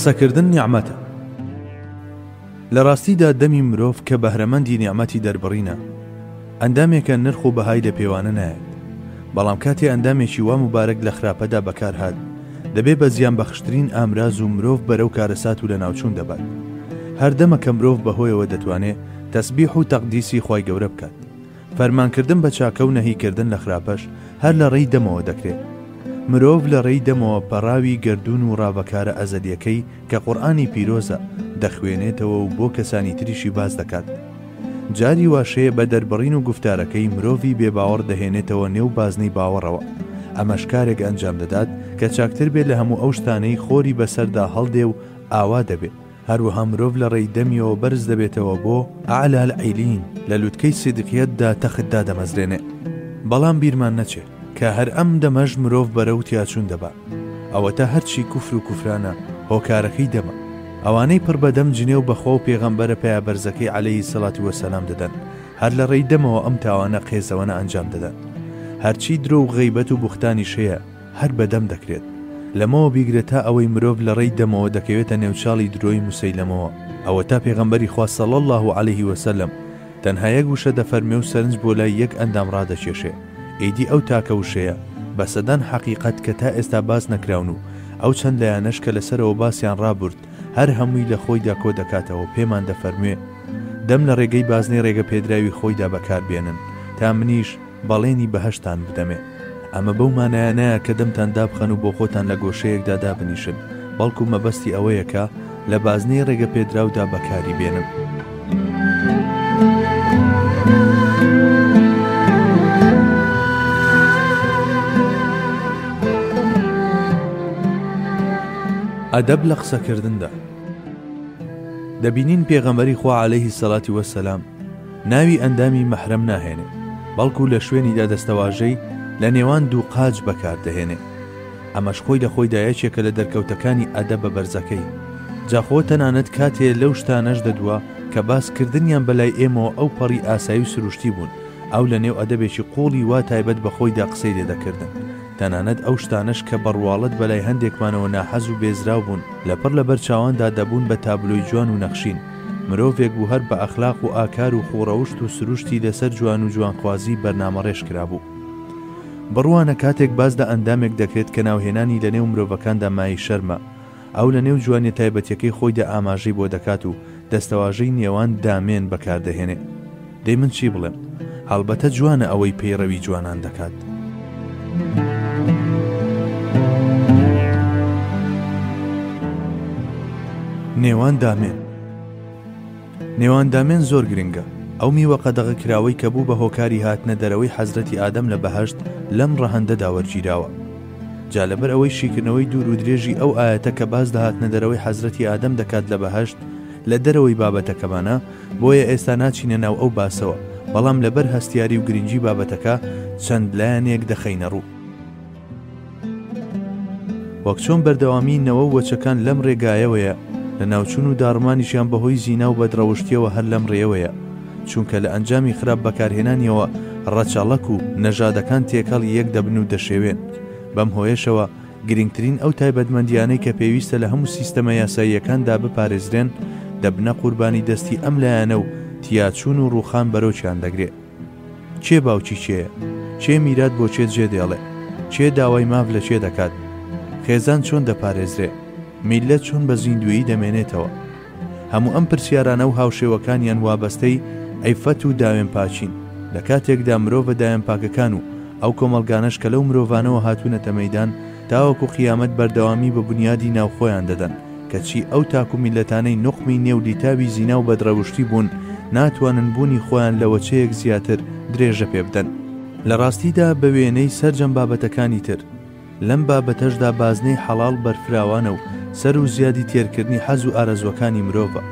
قسەکردن نیعمەتە. لە ڕاستیدا دەمی مرۆڤ کە بەهرەمەندی نیعمەتی دەربڕینە، ئەندامێکە نرخ و بەهای لە پێوانە نایەت، بەڵام کاتێ ئەندامێکی وا موبارەک لە خراپەدا بەکارهات، دەبێ بە زیانبەخشترین ئامراز و مرۆڤ بەرەو کارەسات و لەناوچوون دەبات. هەر دەمەکە مرۆڤ بەهۆیەوە دەتوانێ تەسبیح و تەقدیسی خوای گەورە بکات. فەرمانکردن بە چاکە و نەهیکردن لە خراپەش هەر لە ڕێی دەمەوە دەکرێت. مرۆڤ لە ڕێی دەمەوە پەڕاوی گەردوون و ڕاڤەکارە ئەزەلییەکەی کە قورئانی پیرۆزە، دەخوێنێتەوە و بۆ کەسانی تریشی باس دەکات. جاری واش هەیە بە دەربڕین و گوفتارەکەی مرۆڤی بێباوەڕ دەهێنێتەوە نێو بازنەی باوەڕەوە. ئەمەش کارێک ئەنجام دەدات کە چاکتر بێت لە هەموو ئەو شتانەی خۆری بەسەردا هەڵدێ و ئاوا دەبێ. هەروەها مرۆڤ لە ڕێی دەمیەوە بەرز دەبێتەوە بۆ، اعلی العیلین، لە لوتکەی سیدقیەتدا تەخت دادەمەزرێنێ. بەڵام بیرمان نەچێ کە هەر ئەم دەمەش مرۆڤ بەرەو تیاچوون دەبا. ئەوەتا هەرچی کوفر و کوفرانە هۆکارەکەی دەمە. ئەوانەی پڕ بە دەم جنێو بە خوا و پێغەمبەرە پایەبەرزەکەی علیە الصلوة و السلام دەدەن، هەر لە ڕێی دەمەوە ئەم تاوانە قێزەوەنە ئەنجام دەدەن. هەرچی درۆ و غەیبەت و بوختانیش هەیە، هەر بە دەم دەکرێت. لەمەوە بیگرە تا ئەوەی مرۆڤ لە ڕێی دەمەوە دەکەوێتە نێو چاڵی درۆی موسەیلەمەوە، ئەوەتا پێغەمبەری خوا صلی اللە علیه و سلم تەنها یەک وشە دەفەرموێ و سەرنج بۆ لای یەک ئەندام ڕادەکێشێ، ئیدی ئەو تاکە وشەیە بە سەدان حەقیقەت کە تا ئێستا باس نەکراون و ئەو چەند لایەنەش کە لەسەرەوە باسیان ڕابورد هەر هەمووی لە خۆیدا کۆ دەکاتەوە و پێمان دەفەرموێ دەم لە ڕێگەی بازنەی ڕێگەپێدراوی خۆیدا بەکار بێنن تا منیش بەڵێنی بەهەشتتان بدەمێ. ئەمە بەو مانایە نایە کە دەمتان دابخەن و بۆخۆتان لە گۆشەیەکدا دابنیشن، بەڵکو مەبەستی ئەوەیە کە لە بازنەی ڕێگەپێدراودا بەکاری بێنن. ئەدەب لە قسەکردندا. دەبینین پێغەمبەری خوا عەلەیهی سەڵاتی وەسەلام، ناوی ئەندامی مەحرەم ناهێنێ، بەڵکو لە شوێنیدا دەستەواژەی، لە نێوان دوو قاچ، بەکار دەهێنێ. ئەمەش خۆی لە خۆیدا یەکێکە لە دەرکەوتەکانی ئەدەبە بەرزەکەی. جا خۆ تەنانەت کاتێ لەو شتانەش دەدوا کە باس کردنیان بە لای ئێمەوە ئەو پەڕی ئاسایی و سروشتی بوون، ئەو لە نێو ئەدەبێکی قووڵی وا تایبەت بە خۆیدا قسەی لێ دەکردن. تەنانەت ئەو شتانەش کە بە ڕواڵەت بە لای هەندێکمانەوە ناحەز و بێزراو بوون، لەپڕ لە بەر چاواندا دەبوون بە تابلۆی جوان و نەخشین. مرۆڤێک بوو هەر بە ئەخلاق و ئاکار و خووڕەوشت و سروشتی لەسەر جوان و جوانخوازی بەرنامەڕێژ کرابوو. بڕوانە کاتێک باس لە ئەندامێک دەکرێت کە ناوهێنانی لەنێو مرۆڤەکاندا مایەی شەرمە، ئەو لە نێو جوانیە تایبەتیەکەی خۆیدا ئاماژەی بۆ دەکات و دەستەواژەی نێوان دامێن بەکاردەهێنێ. دەی من چی بڵێم؟ هەڵبەتە جوانە ئەوەی پەیڕەوی جوانان دەکات. نێوان دامێن. نێوان دامێن زۆر گرنگە. ئەو میوە قەدەغە کراوەی کە بوو بە هۆکاری هاتنە دەرەوەی حەزرەتی ئادەم لە بەهەشت لەم ڕەهەندەدا وەرگیراوە. جا لەبەر ئەوەی شیکردنەوەی دوور و درێژی ئەو ئایەتە کە باس لە هاتنە دەرەوەی حەزرەتی ئادەم دەکات لە بەهەشت لە دەرەوەی بابەتەکەمانە، بۆیە ئێستا ناچینە ناو ئەو باسەوە، بەڵام لەبەر هەستیاری و گرنگی بابەتەکە چەند لایەنێک دەخەینە ڕوو. وەک چۆن بەردەوامیی نەوە و وەچەکان لەم ڕێگایەوەیە، لەناوچوون و داڕمانیشیان بەهۆی زینا و بەدڕەوشتییەوە هەر لەم ڕێیەوەیە، چونکە لە ئەنجامی خراپ بەکارهێنانیەوە ڕەچەڵەک و نەژادەکان تێکەڵی یەک دەبن و دەشێوێن، بەم هۆیەشەوە گرنگترین ئەو تایبەتمەندییانەی کە پێویستە لە هەموو سیستەمە یاساییەکاندا بپارێزرێن، دەبنە قوربانی دەستی ئەم لایەنە و تیاچوون و ڕووخان بەرۆکیان دەگرێ. کێ باوکی کێیە؟ کێ میرات بۆ کێ جێ دێڵێ؟ کێ داوای ماف لە کێ دەکات؟ خێزان چۆن دەپارێزرێ؟ میللەت چۆن بە زیندوویی دەمێنێتەوە؟ هەموو ئەم پرسیارانە و هاوشێوەکانیان وابەستەی عیفەت و داوێنپاکین، لە کاتێکدا مرۆڤە داوێنپاکەکان و ئەو کۆمەڵگانەش کە لەو مرۆڤانەوە هاتوونەتە مەیدان، تاوەکو قیامەت بەردەوامی بە بونیادی ناوخۆیان دەدەن، کەچی ئەو تاک و میللەتانەی نوقمی نێو لیتاوی زینا و بەدڕەوشتی بوون، ناتوانن بوونی خۆیان لە وەچەیەک زیاتر درێژە پێ بدەن. لە ڕاستیدا بە وێنەی سەرجەم بابەتەکانی تر، لەم بابەتەشدا بازنەی حەڵاڵ بەرفراوانە و سەر و زیادی تێرکردنی حەز و ئارەزووەکانی مرۆڤە،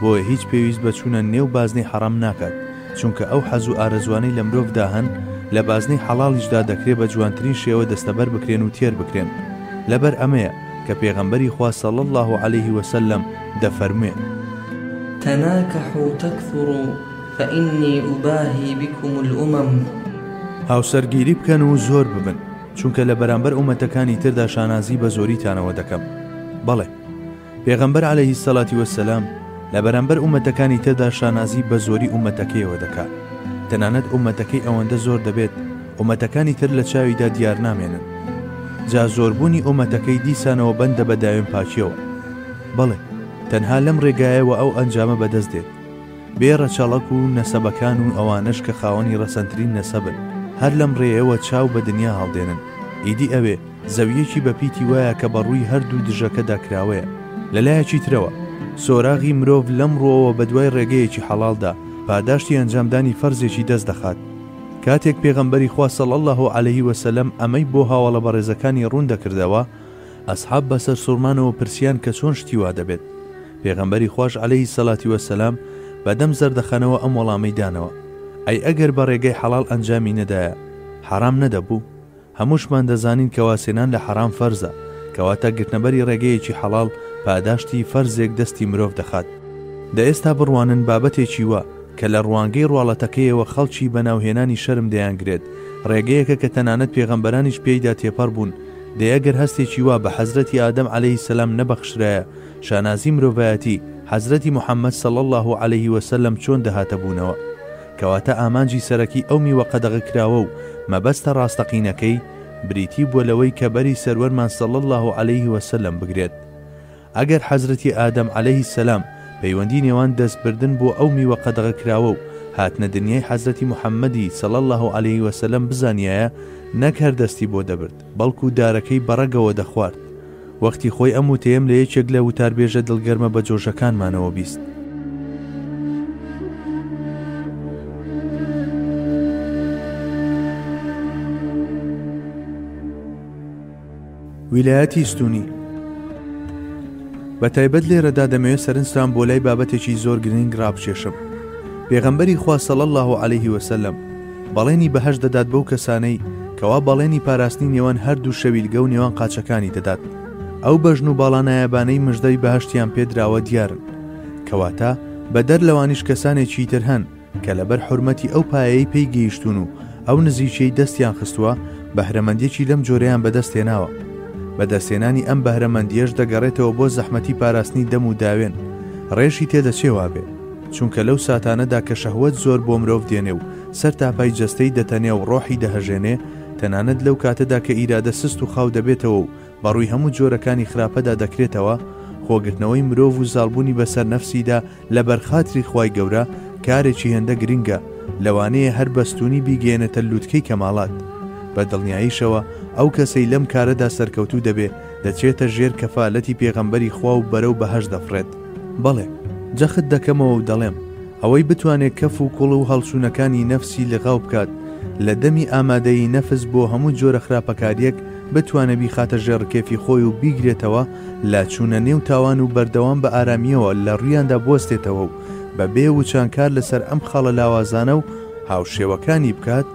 بۆیە هیچ پێویست بە چوونە نێو بازنەی حەڕام ناکات، چونکە ئەو حەز و ئارەزوانەی لە مرۆڤدا هەن لە بازنەی حەڵاڵیشدا دەکرێ بە جوانترین شێوە دەستەبەر بکرێن و تێر بکرێن، لەبەر ئەمەیە کە پێغەمبەری خوا صلی اللە علیه و سلم دەفەرموێ. تناکحوا تکثروا فانی اباهی بکم الامم. هاوسەرگیری بکەن و زۆر ببن، چونکە لە بەرامبەر ئومەتەکانی تردا شانازی بە زۆریتانەوە دەکەم. بەڵێ. پێغەمبەر علیە الصلوة والسلام لە بەرامبەر ئومەتەکانی تردا شانازی بە زۆری ئومەتەکەیەوە دەکات، تەنانەت ئومەتەکەی ئەوەندە زۆر دەبێت ئومەتەکانی تر لە چاویدا دیار نامێنن. جا زۆربوونی ئومەتەکەی دیسانەوە بەندە بە داوێن پاکیەوە. بەڵێ تەنها لەم ڕێگایەوە ئەو ئەنجامە بەدەست دێت. بێ ڕەچەڵەک و نەسەبەکان و ئەوانەش کە خاوەنی ڕەسەنترین نەسەبن هەر لەم ڕێیەوە چاو بە دنیا هەڵدێنن ئیدی ئەوێ زەوییەکی بە پیتی وایە کە بە ڕووی هەر دوو دژەکەدا کراوەیە. لە لایەکی ترەوە، سۆراغی مرۆڤ لەم ڕووەوە بە دوای ڕێگەیەکی حەڵاڵدا، پاداشتی ئەنجامدانی فەرزێکی دەست دەخات. کاتێک پێغەمبەری خوا صلی اللە علیه و سلم ئەمەی بۆ هاوەڵە بەڕێزەکانی ڕوون دەکردەوە، ئەصحاب بە سەرسوڕمانەوە پرسیان کە چۆن شتی وا دەبێت؟ پێغەمبەری خواش علیە الصلوة و السلام بە دەم زەردەخەنەوە ئەم وەڵامەی دانەوە، ئەی ئەگەر بە ڕێگای حەڵاڵ ئەنجامی نەدایە، حەرام نەدەبوو؟ هەمووشمان دەزانین کەوا سێنان لە حەرام فەرزە، کەواتە گرتنەبەری ڕێگەیەکی حەڵاڵ پاداشتی فەرزێک دەستی مرۆڤ دەخات. دە ئێستا بڕوانن بابەتێکی وا کە لە ڕوانگەی ڕواڵەتەکەیەوە خەڵکی بە ناوهێنانی شەرم دەیانگرێت، ڕێگەیەکە کە تەنانەت پێغەمبەرانیش پێیدا تێپەڕ بوون، دەی ئەگەر هەستێکی وا بە حەزرەتی ئادەم عەلەیهی سەلام نەبەخشرایە، شانازی مرۆڤایەتی، حەزرەتی محەمەد صلی اللە علیه وسلم چۆن دەهاتە بوونەوە؟ کەواتە ئامانجی سەرەکی ئەو میوە قەدەغەکراوە و مەبەستە ڕاستەقینەکەی، بریتی بووە لەوەی کە بەری سەروەرمان صلی اللە علیه وسلم بگرێت. ئەگەر حەزرەتی ئادەم علیە السلام پەیوەندی نێوان دەست بردن بۆ ئەو میوە قەدەغەکراوە و هاتنە دنیای حەزرەتی محمدی صلی اللە علیه وسلم بزانیایە نەک هەر دەستی بۆ دەبرد، بەڵکو دارەکەی بەڕەگەوە دەخوارد. وەختی خۆی ئەم وتەیەم لە یەکێک لە وتاربێژە دڵگەرمە بەجۆشەکانمانەوە بیست. ویلایەتی ستونی بە تایبەت لێرەدا دەمەوێت سەرنجتان بۆ لای بابەتێکی زۆر گرنگ ڕابکێشم. پێغەمبەری خوا صلی اللە علیه وسلم بەڵێنی بەهەشت دەدات بەو کەسانەی کەوا بەڵێنی پاراستنی نێوان هەردوو شەویلگە و نێوان قاچەکانی دەدات، ئەو بەژن و باڵا نایابانەی مژدەی بەهەشتیان پێ دراوە دیارن، کەواتە بەدەر لەوانیش کەسانێکی تر هەن کە لەبەر حورمەتی ئەو پایەیەی پێی گەیشتوون و ئەو نزیکیەی دەستیان خستووە بەهرەمەندیەکی لەم جۆرەیان بەدەست هێناوە، بەدەستهێنانی ئەم بەهرەمەندیەش دەگەڕێتەوە بۆ زەحمەتی پاراستنی دەم و داوێن، ڕێشی تێدەچێ وابێ. چونکە لەو ساتانەدا کە شەهوەت زۆر بۆ مرۆڤ دێنێ و سەر تاپای جەستەی دەتەنێ و ڕۆحی دەهەژێنێ، تەنانەت لەو کاتەدا کە ئیرادە سست و خاو دەبێتەوە و بە ڕووی هەموو جۆرەکانی خراپەدا دەکرێتەوە، خۆگرتنەوەی مرۆڤ و زاڵبوونی بەسەر نەفسیدا لە بەر خاتری خوای گەورە، کارێکی هێندە گرنگە، لەوانەیە هەر بەستوونی بیگەیەنێتە لووتکەی کەمالات. بە دڵنیاییشەوە ئەو کەسەی لەم کارەدا سەرکەوتوو دەبێ، دەچێتە ژێر کەفالەتی پێغەمبەری خوا و بەرەو بەهەشت دەفڕێت. بەڵێ، جەخت دەکەمەوە و دەڵێم، ئەوەی بتوانێ کەف و کوڵ و هەڵچوونەکانی نەفسی لغاو بکات، لە دەمی ئامادەیی نەفس بۆ هەموو جۆرە خراپەکارییەک، بتوانێ بیخاتە ژێڕ کێفی خۆی و بیگرێتەوە لە چوونە نێو تاوان و بەردەوام بە ئارامییەوە لە ڕوویاندا بوەستێتەوە و بە بێ وچان کار لە سەر ئەم خاڵە لاوازانە و هاوشێوەکانی بکات،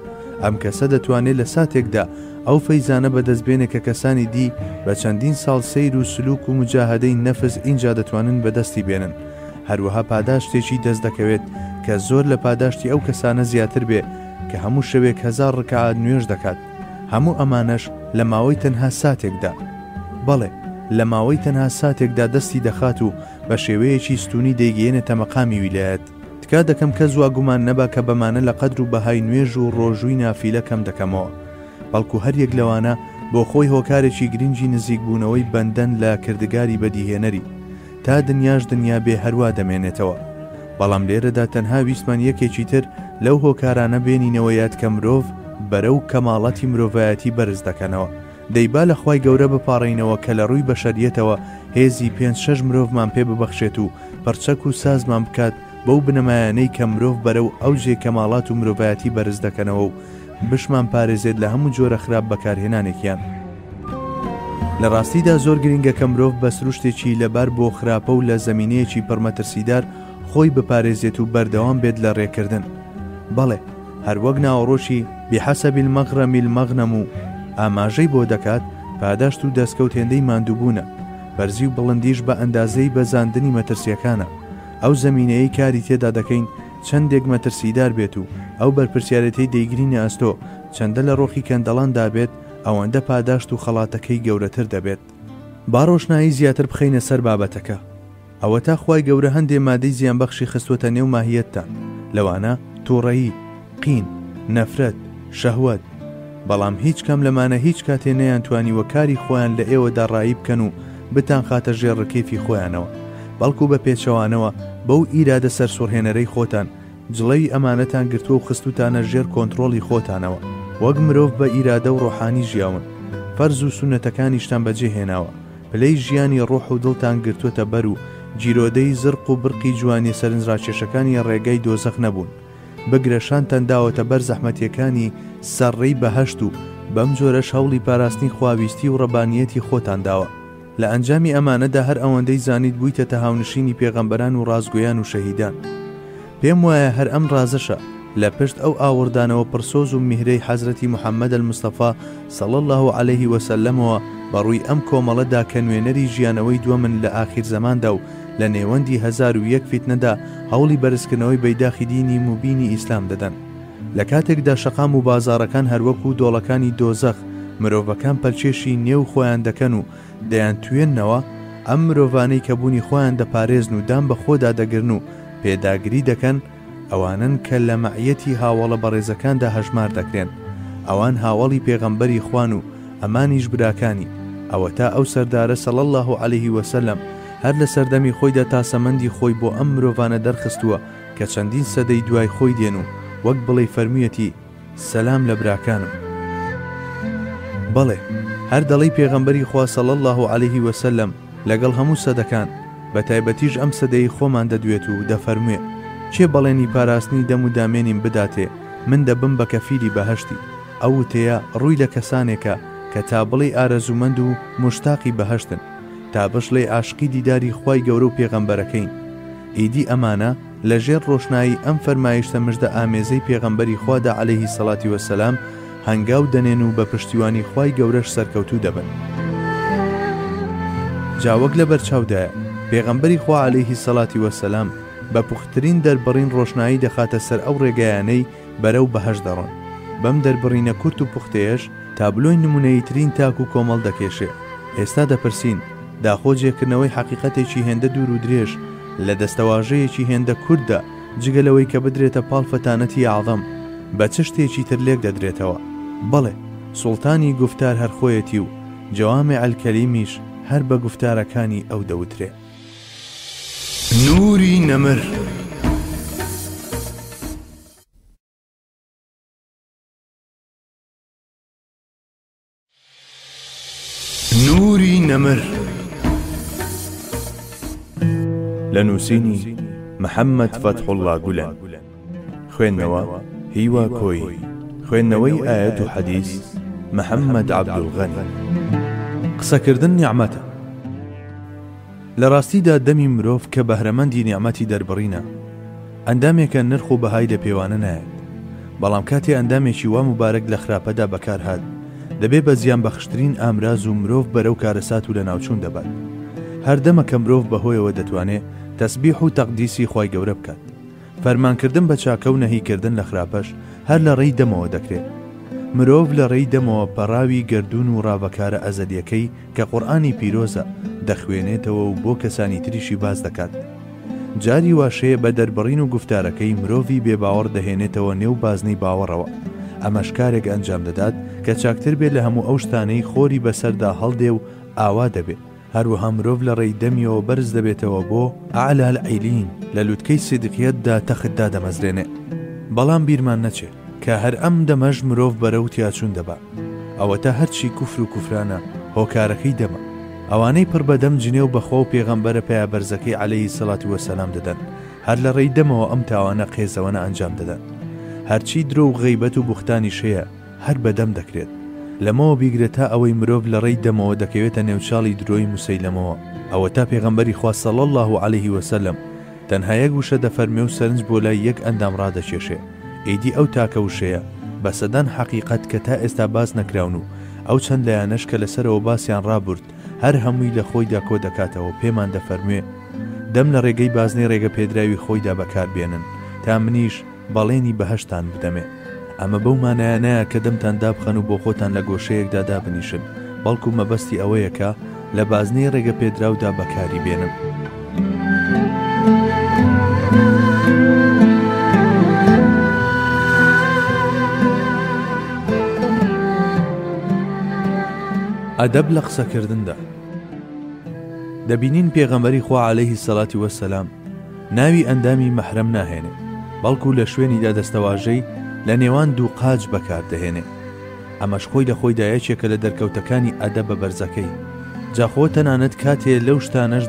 ئەم کەسە دەتوانێ لە ساتێکدا ئەو فەیزانە بەدەست بێنێ کە کەسانی دی بە چەندین ساڵ سەیر و سلوک و موجاهەدەی نەفس ئینجا دەتوانن بەدەستی بێنن. هەروەها پاداشتێکی دەست دەکەوێت کە زۆر لە پاداشتی ئەو کەسانە زیاتر بێ کە هەموو شەوێک هەزار ڕکەعات نوێژ دەکات. هەموو ئەمانەش لە ماوەی تەنها ساتێکدا. بەڵێ، لە ماوەی تەنها ساتێکدا دەستی دەخات و بە شێوەیەکی ستوونی دەیگەیەنێتە مەقامی ویلایەت. تکا دەکەم کەس وا گومان نەبا کە بەمانە لە قەدر و بەهای نوێژ و ڕۆژووی نافیلە کەم دەکەمەوە، بەڵکو هەر یەک لەوانە بۆ خۆی هۆکارێکی گرنگی نزیک بوونەوەی بەندەن لە کردگاری بەدیهێنەری، تا دنیاش دنیا بێ هەروا دەمێنێتەوە. بەڵام لێرەدا تەنها ویستمان یەکێکی تر لەو هۆکارانە بێنینەوە یاد کە مرۆڤ بەرەو کەماڵاتی مرۆڤایەتی بەرز دەکەنەوە، دەی با لە خوای گەورە بپاڕێینەوە کە لە ڕووی بەشەریەتەوە هێزی پێنج شەش مرۆڤمان پێ ببەخشێت و پڕچەک و سازمان بکات بەو بنەمایانەی کە مرۆڤ بەرەو ئەوجێ کەماڵات و مرۆڤایەتی بەرز دەکەنەوە و بشمان پارێزێت لە هەموو جۆرە خراپ بەکارهێنانێکیان. لە ڕاستیدا زۆر گرنگە کە مرۆڤ بە سروشتێکی لەبار بۆ خراپە و لە زەمینەیەکی پڕ مەترسیدار خۆی بپارێزێت و بەردەوام بێت لە ڕێکردن. بەڵێ! هەر وەک ناوەڕۆکی بحسب المغرم المغنم و ئاماژەی بۆ دەکات، پاداشت و دەستکەوت هێندەی ماندووبوونە، بەرزی و بڵندیش بە ئەندازەی بەزاندنی مەترسییەکانە، ئەو زەمینەیەی کاری تێدا دەکەین چەندێک مەترسیدار بێت و ئەو بەرپرسیارێتیەی دەیگرینە ئەستۆ چەندە لە ڕۆخی کەندەڵاندا بێت ئەوەندە پاداشت و خەڵاتەکەی گەورەتر دەبێت. با ڕۆشنایی زیاتر بخەینە سەر بابەتەکە. ئەوەتا خوای گەورە هەندێ مادەی زیانبەخشی خستووەتە نێو ماهیەتتان، لەوانە، توڕەیی، قین، نەفرەت، شەهوەت، بەڵام هیچ کام لەمانە هیچ کاتێ نەیانتوانیوە کاری خۆیان لە ئێوەدا ڕایی بکەن و بتانخاتە ژێر ڕکیفی خۆیانەوە، بەڵکو بە پێچەوانەوە بەو ئیرادە سەرسوڕهێنەرەی خۆتان جڵەوی ئەمانەتان گرتووە و خستووتانە ژێر کۆنتڕۆڵی خۆتانەوە، وەک مرۆڤ بە ئیرادە و ڕۆحانی ژیاون، فەرز و سوننەتەکانیشتان بەجێهێناوە، پلەی ژیانی ڕۆح و دڵتان گرتووەتە بەر و گیرۆدەی زرق و برقی جوانیە سەرنجڕاکێشەکانی ڕێگای دۆزەخ نەبوون، بگرە شانتان داوەتە بەر زەحمەتیەکانی سەر ڕێی بەهەشت و بەم جۆرەش هەوڵی پاراستنی خواویستی و ڕەبانیەتی خۆتان داوە. لە ئەنجامی ئەمانەدا هەر ئەوەندەی زانیت بوویتەتە هاونشینی پێغەمبەران و ڕاستگۆیان و شەهیدان. پێم وایە هەر ئەم ڕازەشە لە پشت ئەو ئاوڕدانەوە پڕ سۆز و میهرەی حەزرەتی محمد المصطفی صلی اللە علیە و سلمەوە بە ڕووی ئەم کۆمەڵە دا کە نوێنەری ژیانەوەی دووەمن لە ئاخیر زەماندا و لە نێوەندی هەزار و یەک فیتنەدا هەوڵی بەرزکردنەوەی بەیداخی دینی موبینی ئیسلام دەدەن. لە کاتێکدا شەقام و بازاڕەکان هەروەکوو دۆڵەکانی دۆزەخ مرۆڤەکان پەلکێشی نێو خۆیان دەکەن و دەیانتوێننەوە ئەم مرۆڤانەی کە بوونی خۆیان دەپارێزن و دان بە خۆدا دەگرن و پێداگری دەکەن ئەوانن کە لە مەعەتی هاوەڵە بەڕێزەکاندا هەژمار دەکرێن ئەوان هاوەڵی پێغەمبەری خوان و ئەمانیش براکانی ئەوەتا ئەو سەردارە سەڵ الله عليه وسلم هەر لە سەردەمی خۆیدا تاسەمەندی خۆی بۆ ئەم مرۆڤانە دەرخستووە کە چەندین سەدەی دوای خۆی دێن و وەک بڵێ فەرموویەتی سەلام لە براکانم بەڵێ هەر دەڵێی پێغەمبەری خوا صلی اللە علیه و سلم لەگەڵ هەموو سەدەکان بە تایبەتیش ئەم سەدەی خۆمان دەدوێت و دەفەرموێ کێ بەڵێنی پاراستنی دەم و دامێنیم بداتێ من دەبم بە کەفیلی بەهەشتی ئەو وتەیە ڕووی لە کەسانێکە کە تا بڵێی ئارەزوومەند و موشتاقی بەهەشتن تا بشڵێی عاشقی دیداری خوای گەورە و پێغەمبەرەکەین ئیدی ئەمانە لە ژێر ڕۆشنایی ئەم فەرمایشتە مژدە ئامێزەی پێغەمبەری خوادا عەلەیهی سەڵاتی وەسەلام هەنگاو دەنێن و بە پشتیوانی خوای گەورەش سەرکەوتوو دەبن. جا وەک لە بەرچاودایە پێغەمبەری خوا عەلەیهی سەڵاتی وەسەلام بە پوختترین دەربڕین ڕۆشنایی دەخاتە سەر ئەو ڕێگایانەی بەرەو بەهەشت دەڕۆن. بەم دەربڕینە کورت و پوختەیەش تابلۆی نمونەییترین تاک و کۆمەڵ دەکێشێ. ئێستا دەپرسین، داخۆ جێکردنەوەی حەقیقەتێکی هێندە دوور و درێژ لە دەستەواژەیەکی هێندە کورتدا، جگە لەوەی کە بدرێتە پاڵ فتانەتی اعظم، بە چ شتێکی تر لێک دەدرێتەوە؟ بەڵێ، سوڵتانی گوفتار هەر خۆیەتی و جوامع الکلیمیش هەر بە گوفتارەکانی ئەو دەوترێ. نوری نەمر. لە نووسینی، محمد فتحوڵا گولەن. خوێندنەوە، هیوا کۆیی. خوێندنەوەی ئایەت و حەدیس، محەممەد عەبدولغەنی. قسەکردن نیعمەتە. لە ڕاستیدا دەمی مرۆڤ کە بەهرەمەندی نیعمەتی دەربڕینە، ئەندامێکە نرخ و بەهای لە پێوانە نایەت، بەڵام کاتێ ئەندامێکی وا موبارەک لە خراپەدا بەکارهات، دەبێ بە زیانبەخشترین ئامراز و مرۆڤ بەرەو کارەسات و لەناوچوون دەبات. هەر دەمەکە مرۆڤ بەهۆیەوە دەتوانێ تەسبیح و تەقدیسی خوای گەورە بکات. فەرمانکردن بە چاکە و نەهیکردن لە خراپەش هەر لە ڕێی دەمەوە دەکرێت. مرۆڤ لە ڕێی دەمەوە پەڕاوی گەردوون و ڕاڤەکارە ئەزەلییەکەی کە قورئانی پیرۆزە، دەخوێنێتەوە و بۆ کەسانی تریشی باس دەکات. جاری واشەیە بە دەربڕین و گوفتارەکەی مرۆڤی بێباوەڕ دەهێنێتەوە نێو بازنەی باوەڕەوە، ئەمەش کارێک ئەنجام دەدات کە چاکتر بێت لە هەموو ئەو شتانەی خۆری بەسەردا هەڵدێ و ئاوا دەبێ، هەروەها مرۆڤ لە ڕێی دەمیەوە بەرز دەبێتەوە بۆ، اعلی العیلین، لە لوتکەی سیدقیەتدا تەخت دادەمەزرێنێ. بەڵام بیرمان نەچێ کە هەر ئەم دەمەش مرۆڤ بەرەو تیاچوون دەبا. ئەوەتا هەرچی کوفر و کوفرانە هۆکارەکەی دەمە. ئەوانەی پڕ بە دەم جنێو بە خوا و پێغەمبەرە پایەبەرزەکەی علیە الصلوة والسلام دەدەن، هەر لە ڕێی دەمەوە ئەم تاوانە قێزەوەنە ئەنجام دەدەن. هەرچی درۆ و غەیبەت و بوختانیش هەیە، هەر بە دەم دەکرێت. لەمەوە بیگرە تا ئەوەی مرۆڤ لە ڕێی دەمەوە دەکەوێتە نێو چاڵی درۆی موسەیلەمەوە، ئەوەتا پێغەمبەری خوا صلی اللە علیه و سلم تەنها یەک وشە دەفەرموێ و سەرنج بۆ لای یەک ئەندام ڕادەکێشێ، ئیدی ئەو تاکە وشەیە بە سەدان حەقیقەت کە تا ئێستا باس نەکراون و ئەو چەند لایەنەش کە لەسەرەوە باسیان ڕابرد هەر هەمووی لە خۆیدا کۆ دەکاتەوەو پێمان دەفەرموێ دەم لە ڕێگەی بازنەی ڕێگەپێدراوی خۆیدا بەکار بێنن تا منیش بەڵێنی بەهەشتتان بدەمێ. ئەمە بەو مانایە نایە کە دەمتان دابخەن و بۆ خۆتان لە گۆشەیەکدا دابنیشن، بەڵکو مەبەستی ئەوەیە کە لە بازنەی ڕێگەپێدراودا بەکاری بێنم. ئەدەب لە قسەکردندا. دەبینین پێغەمبەری خوا عەلەیهی سەڵاتی وەسەلام، ناوی ئەندامی مەحرەم ناهێنێ، بەڵکو لە شوێنیدا دەستەواژەی، لە نێوان دوو قاچ، بەکار دەهێنێ. ئەمەش خۆی لە خۆیدا یەکێکە لە دەرکەوتەکانی ئەدەبە بەرزەکەی. جا خۆ تەنانەت کاتێ لەو شتانەش.